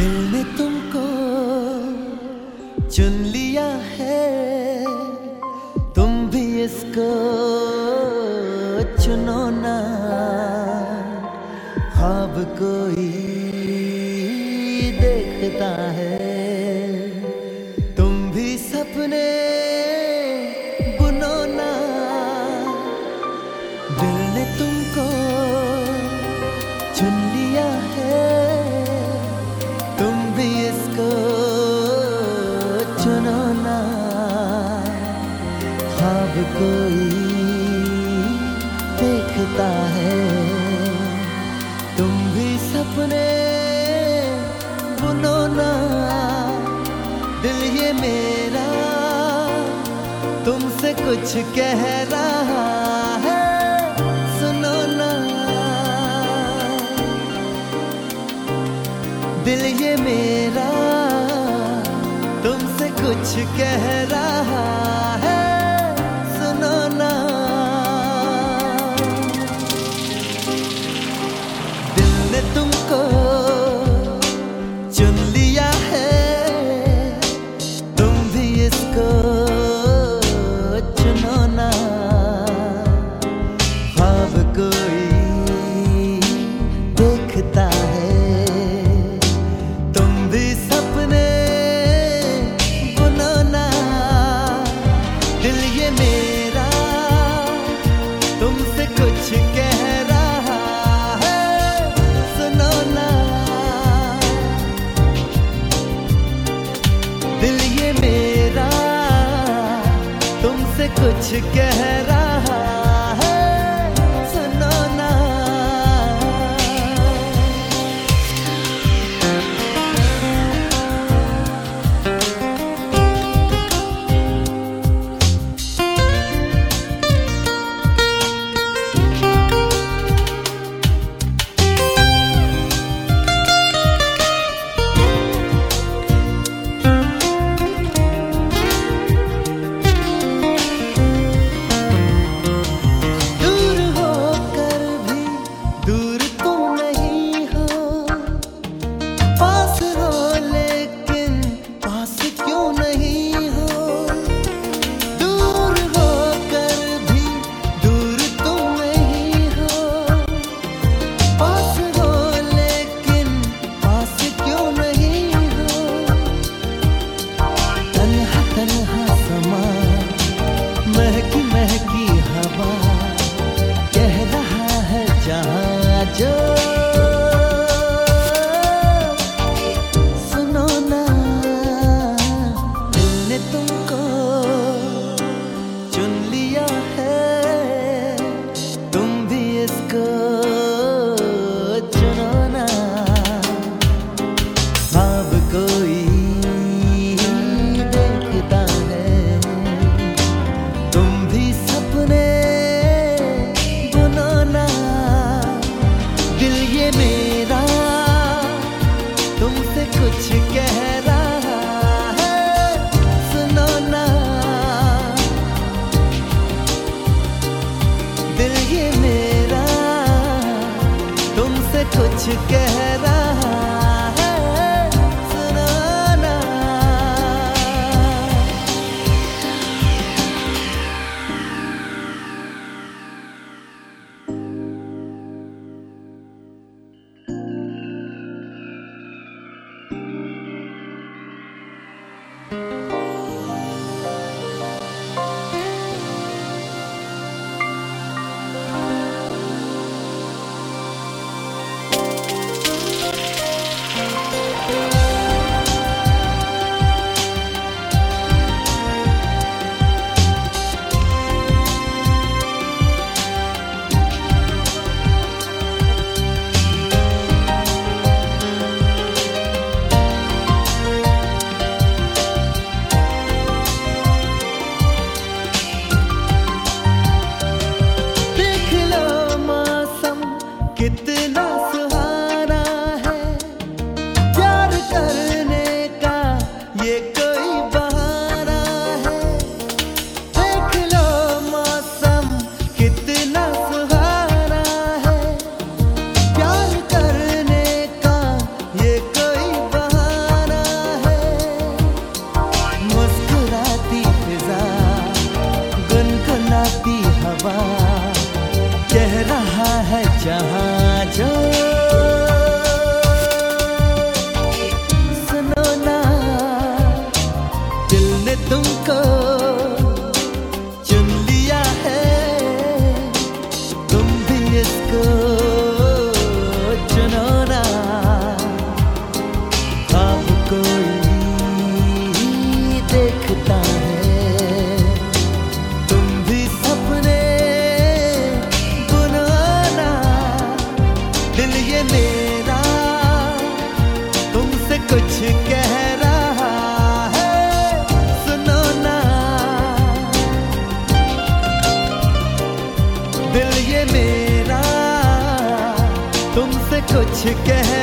दिल ने तुमको चुन लिया है। तुम भी इसको चुनो ना। ख्वाब कोई देखता है। तुम भी सपने बुनो ना। दिल ने तुमको चुन लिया है। ख्वाब कोई देखता है। तुम भी सपने बुनो ना, दिल ये मेरा तुमसे कुछ कह रहा है, सुनो ना। दिल ये मेरा तुमसे कुछ कह रहा कुछ कह रहा तन्हा दिल ये मेरा तुमसे कुछ कह रहा मेरा। तुमसे कुछ कह